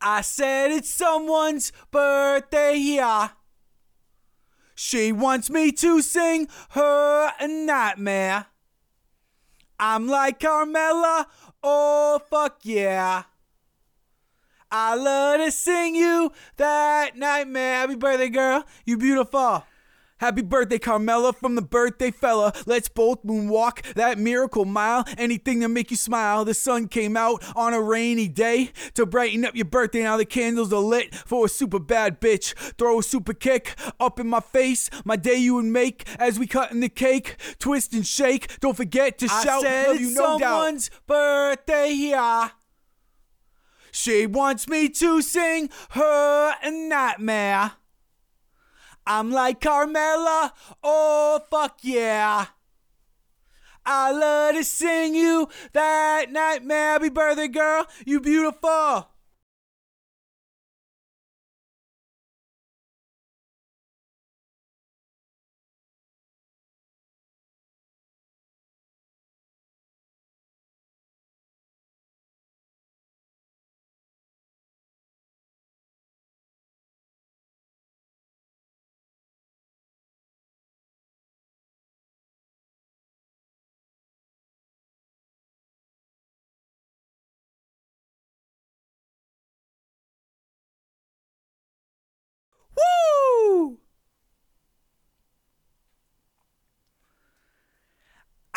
I said it's someone's birthday here. She wants me to sing her a nightmare. I'm like Carmella, oh fuck yeah. I love to sing you that nightmare. Happy birthday, girl. You beautiful. Happy birthday, Carmella, from the birthday fella. Let's both moonwalk that miracle mile. Anything to make you smile. The sun came out on a rainy day to brighten up your birthday. Now the candles are lit for a super bad bitch. Throw a super kick up in my face. My day you would make as we cut in the cake. Twist and shake. Don't forget to I shout. said Love you, no doubt. someone's birthday here. She wants me to sing her a nightmare. I'm like Carmella, oh fuck yeah. I love to sing you that nightmare. Happy birthday, girl. You beautiful.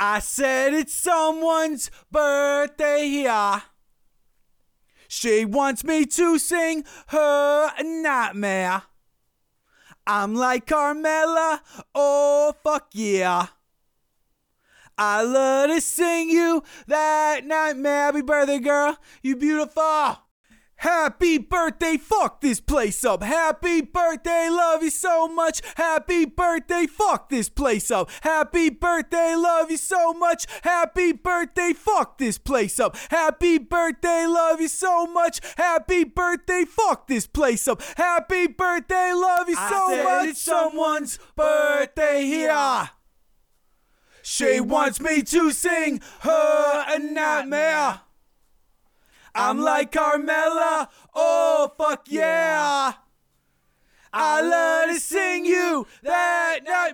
I said it's someone's birthday here. She wants me to sing her nightmare. I'm like Carmella, oh fuck yeah. I love to sing you that nightmare. Happy birthday, girl. You beautiful. Happy birthday, fuck this place up. Happy birthday, love you so much. Happy birthday, fuck this place up. Happy birthday, love you so much. Happy birthday, fuck this place up. Happy birthday, love you so much. Happy birthday, fuck this place up. Happy birthday, love you I so said much. it's someone's birthday here. She wants me to sing her a nightmare. I'm like Carmella, oh fuck yeah. I love to sing you that nightmare.